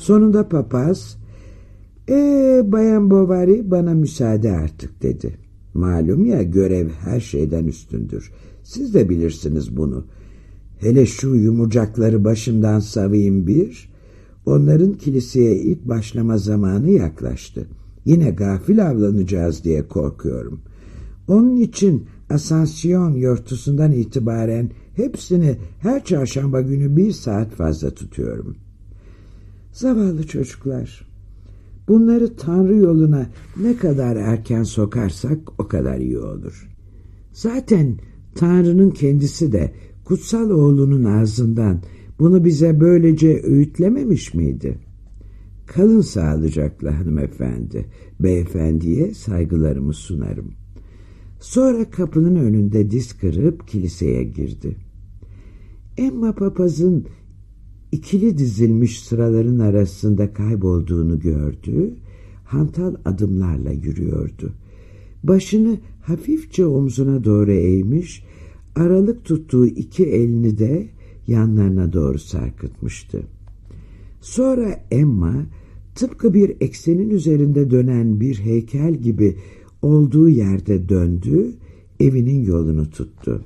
Sonunda papaz, ee, Bayan Bovary bana müsaade artık dedi. Malum ya görev her şeyden üstündür. Siz de bilirsiniz bunu. Hele şu yumurcakları başımdan savayım bir. Onların kiliseye ilk başlama zamanı yaklaştı. Yine gafil avlanacağız diye korkuyorum. Onun için Asansiyon yortusundan itibaren hepsini her çarşamba günü bir saat fazla tutuyorum. Zavallı çocuklar. Bunları Tanrı yoluna ne kadar erken sokarsak o kadar iyi olur. Zaten Tanrı'nın kendisi de kutsal oğlunun ağzından bunu bize böylece öğütlememiş miydi? Kalın sağlıcakla hanımefendi, beyefendiye saygılarımı sunarım. Sonra kapının önünde diz kırıp kiliseye girdi. Emma papazın ikili dizilmiş sıraların arasında kaybolduğunu gördü, hantal adımlarla yürüyordu. Başını hafifçe omzuna doğru eğmiş, aralık tuttuğu iki elini de yanlarına doğru sarkıtmıştı. Sonra Emma tıpkı bir eksenin üzerinde dönen bir heykel gibi olduğu yerde döndü, evinin yolunu tuttu.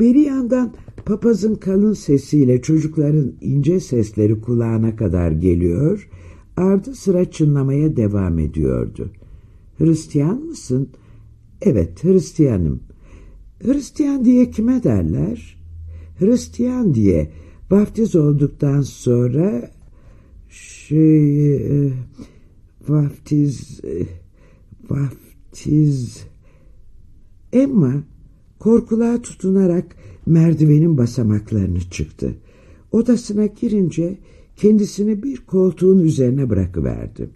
Beri yandan papazın kalın sesiyle çocukların ince sesleri kulağına kadar geliyor, ardı sıra çınlamaya devam ediyordu. Hristiyan mısın? Evet, Hristiyanım. Hristiyan diye kime derler? Hristiyan diye vaftiz olduktan sonra şey e, vaftiz e, vaftiz Emma korkuluğa tutunarak merdivenin basamaklarını çıktı. Odasına girince kendisini bir koltuğun üzerine bırakıverdi.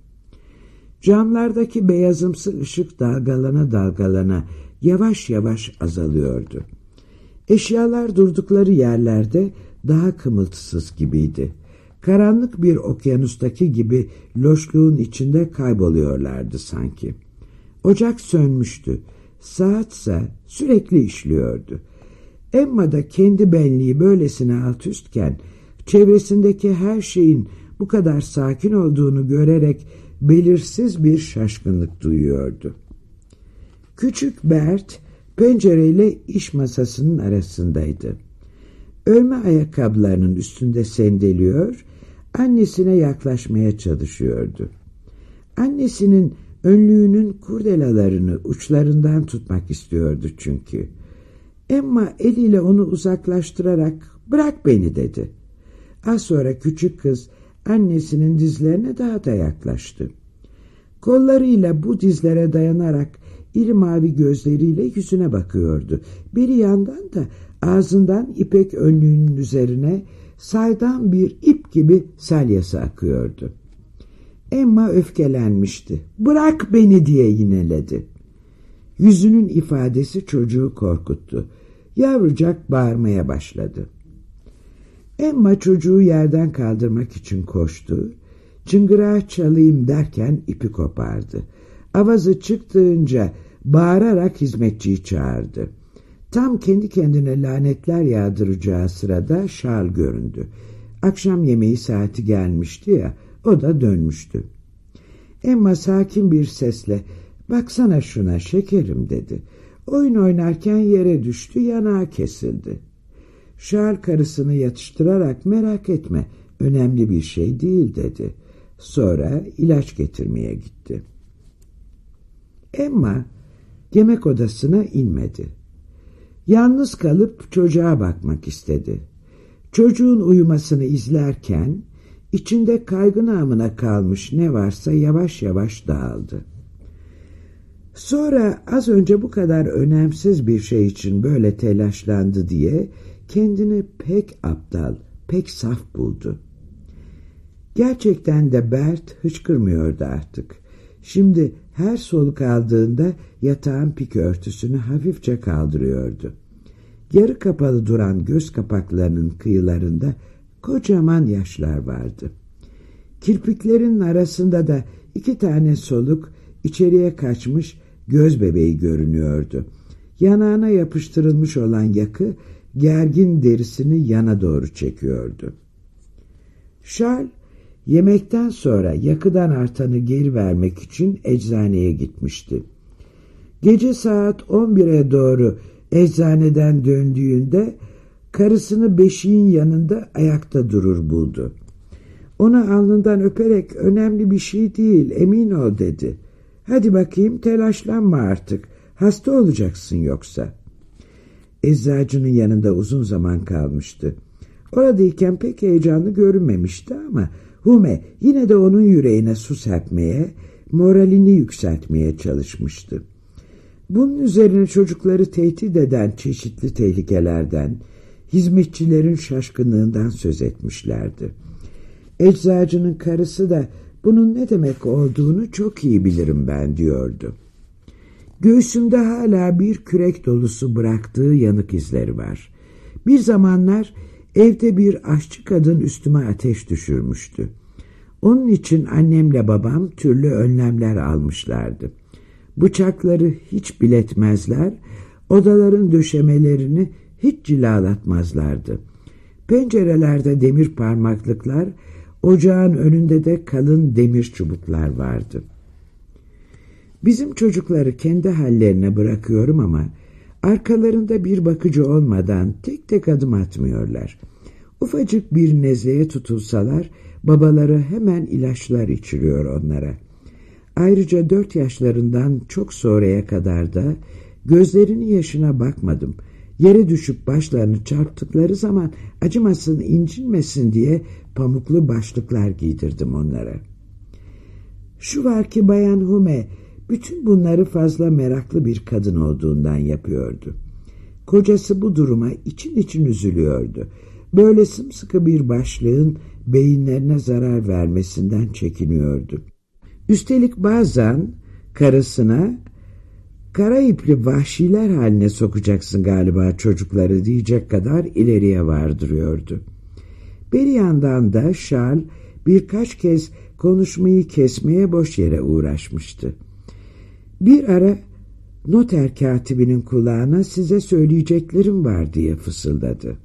Camlardaki beyazımsı ışık dalgalana dalgalana yavaş yavaş azalıyordu. Eşyalar durdukları yerlerde daha kımıltısız gibiydi. Karanlık bir okyanustaki gibi loşluğun içinde kayboluyorlardı sanki. Ocak sönmüştü. Saatse sürekli işliyordu. Emma da kendi benliği böylesine alt üstken çevresindeki her şeyin bu kadar sakin olduğunu görerek belirsiz bir şaşkınlık duyuyordu. Küçük Bert pencereyle iş masasının arasındaydı. Ölme ayakkabılarının üstünde sendeliyor, annesine yaklaşmaya çalışıyordu. Annesinin önlüğünün kurdelalarını uçlarından tutmak istiyordu çünkü. Emma eliyle onu uzaklaştırarak bırak beni dedi. Az sonra küçük kız annesinin dizlerine daha da yaklaştı. Kollarıyla bu dizlere dayanarak iri mavi gözleriyle yüzüne bakıyordu. Bir yandan da ağzından ipek önlüğünün üzerine saydam bir ip gibi salyası akıyordu. Emma öfkelenmişti. Bırak beni diye yineledi. Yüzünün ifadesi çocuğu korkuttu. Yavrucak bağırmaya başladı. Emma çocuğu yerden kaldırmak için koştu. Çıngırağı çalayım derken ipi kopardı. Avazı çıktığınca bağırarak hizmetçiyi çağırdı. Tam kendi kendine lanetler yağdıracağı sırada Şal göründü. Akşam yemeği saati gelmişti ya, o da dönmüştü. Emma sakin bir sesle, baksana şuna şekerim dedi. Oyun oynarken yere düştü, yanağı kesildi. Şal karısını yatıştırarak merak etme, önemli bir şey değil dedi. Sonra ilaç getirmeye gitti. Emma yemek odasına inmedi. Yalnız kalıp çocuğa bakmak istedi. Çocuğun uyumasını izlerken içinde kaygı namına kalmış ne varsa yavaş yavaş dağıldı. Sonra az önce bu kadar önemsiz bir şey için böyle telaşlandı diye kendini pek aptal, pek saf buldu. Gerçekten de Bert hıçkırmıyordu artık. Şimdi her soluk aldığında yatağın pik örtüsünü hafifçe kaldırıyordu. Yarı kapalı duran göz kapaklarının kıyılarında kocaman yaşlar vardı. Kirpiklerin arasında da iki tane soluk içeriye kaçmış göz bebeği görünüyordu. Yanağına yapıştırılmış olan yakı gergin derisini yana doğru çekiyordu. Charles Yemekten sonra yakıdan artanı geri vermek için eczaneye gitmişti. Gece saat 11'e doğru eczaneden döndüğünde karısını beşiğin yanında ayakta durur buldu. Ona alnından öperek önemli bir şey değil emin ol dedi. Hadi bakayım telaşlanma artık hasta olacaksın yoksa. Eczacının yanında uzun zaman kalmıştı. Oradayken pek heyecanlı görünmemişti ama Hume yine de onun yüreğine su serpmeye, moralini yükseltmeye çalışmıştı. Bunun üzerine çocukları tehdit eden çeşitli tehlikelerden, hizmetçilerin şaşkınlığından söz etmişlerdi. Eczacının karısı da bunun ne demek olduğunu çok iyi bilirim ben diyordu. Göğsümde hala bir kürek dolusu bıraktığı yanık izleri var. Bir zamanlar evde bir aşçı kadın üstüme ateş düşürmüştü. Onun için annemle babam türlü önlemler almışlardı. Bıçakları hiç biletmezler, odaların döşemelerini hiç cilalatmazlardı. Pencerelerde demir parmaklıklar, ocağın önünde de kalın demir çubuklar vardı. Bizim çocukları kendi hallerine bırakıyorum ama arkalarında bir bakıcı olmadan tek tek adım atmıyorlar. Ufacık bir nezleye tutulsalar babaları hemen ilaçlar içiriyor onlara. Ayrıca dört yaşlarından çok sonraya kadar da gözlerinin yaşına bakmadım. Yere düşüp başlarını çarptıkları zaman acımasın, incinmesin diye pamuklu başlıklar giydirdim onlara. Şu var ki Bayan Hume bütün bunları fazla meraklı bir kadın olduğundan yapıyordu. Kocası bu duruma için için üzülüyordu. Böyle sımsıkı bir başlığın beyinlerine zarar vermesinden çekiniyordu. Üstelik bazen karısına kara ipli vahşiler haline sokacaksın galiba çocukları diyecek kadar ileriye vardırıyordu. Bir yandan da Charles birkaç kez konuşmayı kesmeye boş yere uğraşmıştı. Bir ara noter katibinin kulağına size söyleyeceklerim var diye fısıldadı.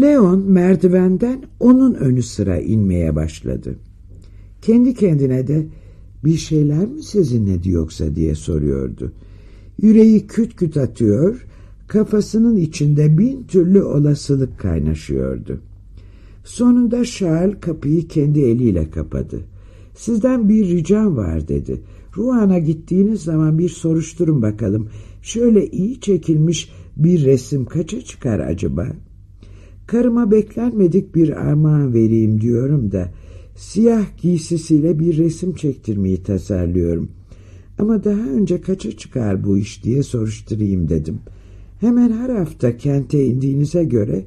Leon merdivenden onun önü sıra inmeye başladı. Kendi kendine de bir şeyler mi sizinledi yoksa diye soruyordu. Yüreği küt küt atıyor, kafasının içinde bin türlü olasılık kaynaşıyordu. Sonunda Charles kapıyı kendi eliyle kapadı. Sizden bir ricam var dedi. Ruan'a gittiğiniz zaman bir soruşturun bakalım. Şöyle iyi çekilmiş bir resim kaça çıkar acaba? Karıma beklenmedik bir armağan vereyim diyorum da siyah giysisiyle bir resim çektirmeyi tasarlıyorum. Ama daha önce kaça çıkar bu iş diye soruşturayım dedim. Hemen her hafta kente indiğinize göre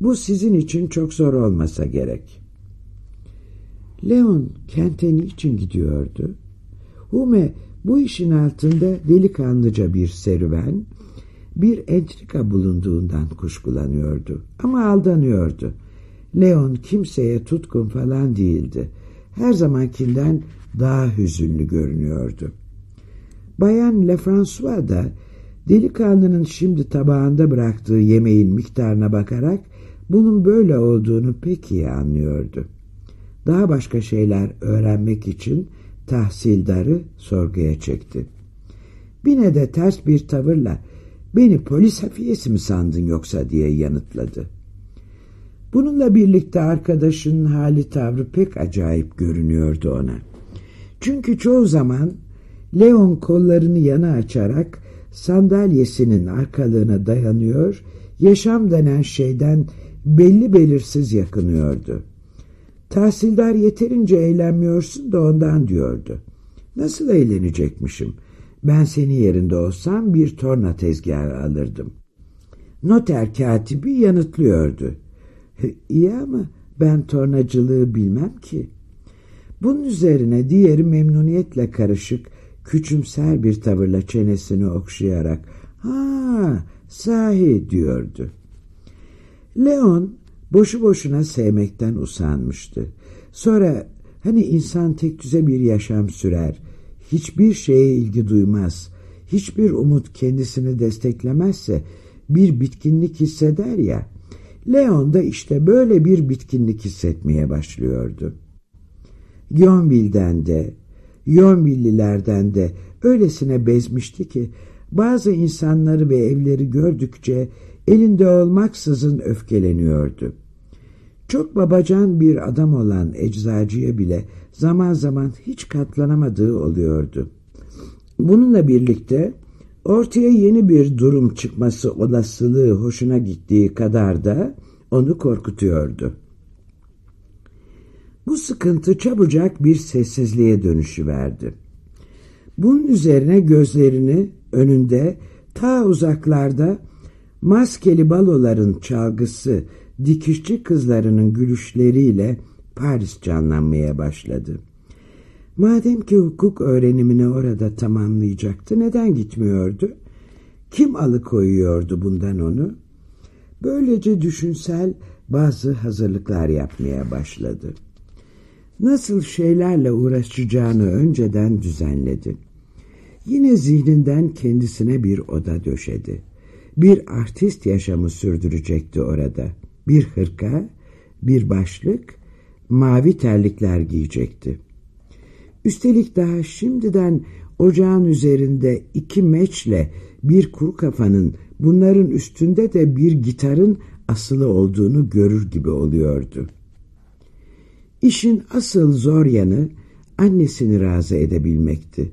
bu sizin için çok zor olmasa gerek. Leon kente niçin gidiyordu? Hume bu işin altında delikanlıca bir serüven, bir entrika bulunduğundan kuşkulanıyordu. Ama aldanıyordu. Leon kimseye tutkun falan değildi. Her zamankinden daha hüzünlü görünüyordu. Bayan Lefrancois da delikanlının şimdi tabağında bıraktığı yemeğin miktarına bakarak bunun böyle olduğunu pek iyi anlıyordu. Daha başka şeyler öğrenmek için tahsildarı sorguya çekti. Bine de ters bir tavırla beni polis hafiyesi mi sandın yoksa diye yanıtladı. Bununla birlikte arkadaşının hali tavrı pek acayip görünüyordu ona. Çünkü çoğu zaman Leon kollarını yana açarak sandalyesinin arkalığına dayanıyor, yaşam denen şeyden belli belirsiz yakınıyordu. Tahsildar yeterince eğlenmiyorsun da ondan diyordu. Nasıl eğlenecekmişim? Ben senin yerinde olsam bir torna tezgahı alırdım. Noter katibi yanıtlıyordu. İyi ama ben tornacılığı bilmem ki. Bunun üzerine diğeri memnuniyetle karışık, küçümser bir tavırla çenesini okşayarak ''Ha, sahi'' diyordu. Leon boşu boşuna sevmekten usanmıştı. Sonra hani insan tek düze bir yaşam sürer, hiçbir şeye ilgi duymaz, hiçbir umut kendisini desteklemezse bir bitkinlik hisseder ya, Leon da işte böyle bir bitkinlik hissetmeye başlıyordu. Yonville'den de, Yonville'lilerden de öylesine bezmişti ki bazı insanları ve evleri gördükçe elinde olmaksızın öfkeleniyordu. Çok babacan bir adam olan eczacıya bile zaman zaman hiç katlanamadığı oluyordu. Bununla birlikte ortaya yeni bir durum çıkması olasılığı hoşuna gittiği kadar da onu korkutuyordu. Bu sıkıntı çabucak bir sessizliğe dönüşü verdi. Bunun üzerine gözlerini önünde ta uzaklarda maskeli baloların çalgısı, dikişçi kızlarının gülüşleriyle Paris canlanmaya başladı. Madem ki hukuk öğrenimini orada tamamlayacaktı neden gitmiyordu? Kim alıkoyuyordu bundan onu? Böylece düşünsel bazı hazırlıklar yapmaya başladı. Nasıl şeylerle uğraşacağını önceden düzenledi. Yine zihninden kendisine bir oda döşedi. Bir artist yaşamı sürdürecekti orada. Bir hırka, bir başlık, mavi terlikler giyecekti. Üstelik daha şimdiden ocağın üzerinde iki meçle bir kuru kafanın bunların üstünde de bir gitarın asılı olduğunu görür gibi oluyordu. İşin asıl zor yanı annesini razı edebilmekti.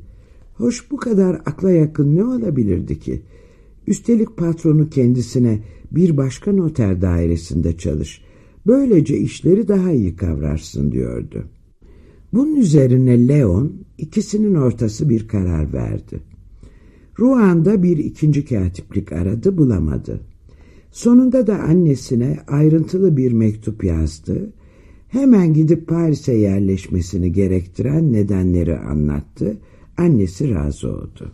Hoş bu kadar akla yakın ne olabilirdi ki? Üstelik patronu kendisine bir başka noter dairesinde çalış. Böylece işleri daha iyi kavrarsın diyordu. Bunun üzerine Leon ikisinin ortası bir karar verdi. Ruan'da bir ikinci katiplik aradı bulamadı. Sonunda da annesine ayrıntılı bir mektup yazdı. Hemen gidip Paris'e yerleşmesini gerektiren nedenleri anlattı. Annesi razı oldu.